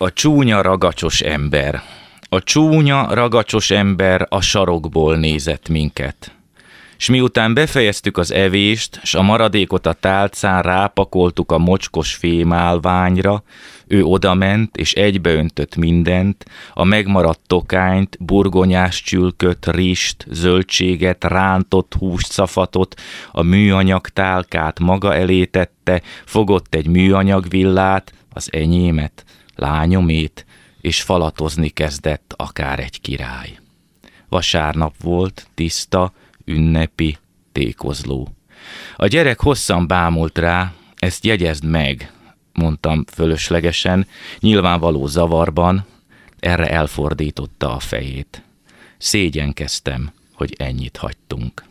A csúnya ragacsos ember. A csúnya ragacsos ember a sarokból nézett minket. S miután befejeztük az evést, s a maradékot a tálcán rápakoltuk a mocskos fémálványra, ő odament és egybeöntött mindent, a megmaradt tokányt, burgonyás csülköt, rist, zöldséget, rántott húst, szafatot, a műanyag tálkát maga elé tette, fogott egy műanyag villát, az enyémet, lányomét, és falatozni kezdett akár egy király. Vasárnap volt, tiszta, ünnepi, tékozló. A gyerek hosszan bámult rá, ezt jegyezd meg, mondtam fölöslegesen, nyilvánvaló zavarban, erre elfordította a fejét. Szégyenkeztem, hogy ennyit hagytunk.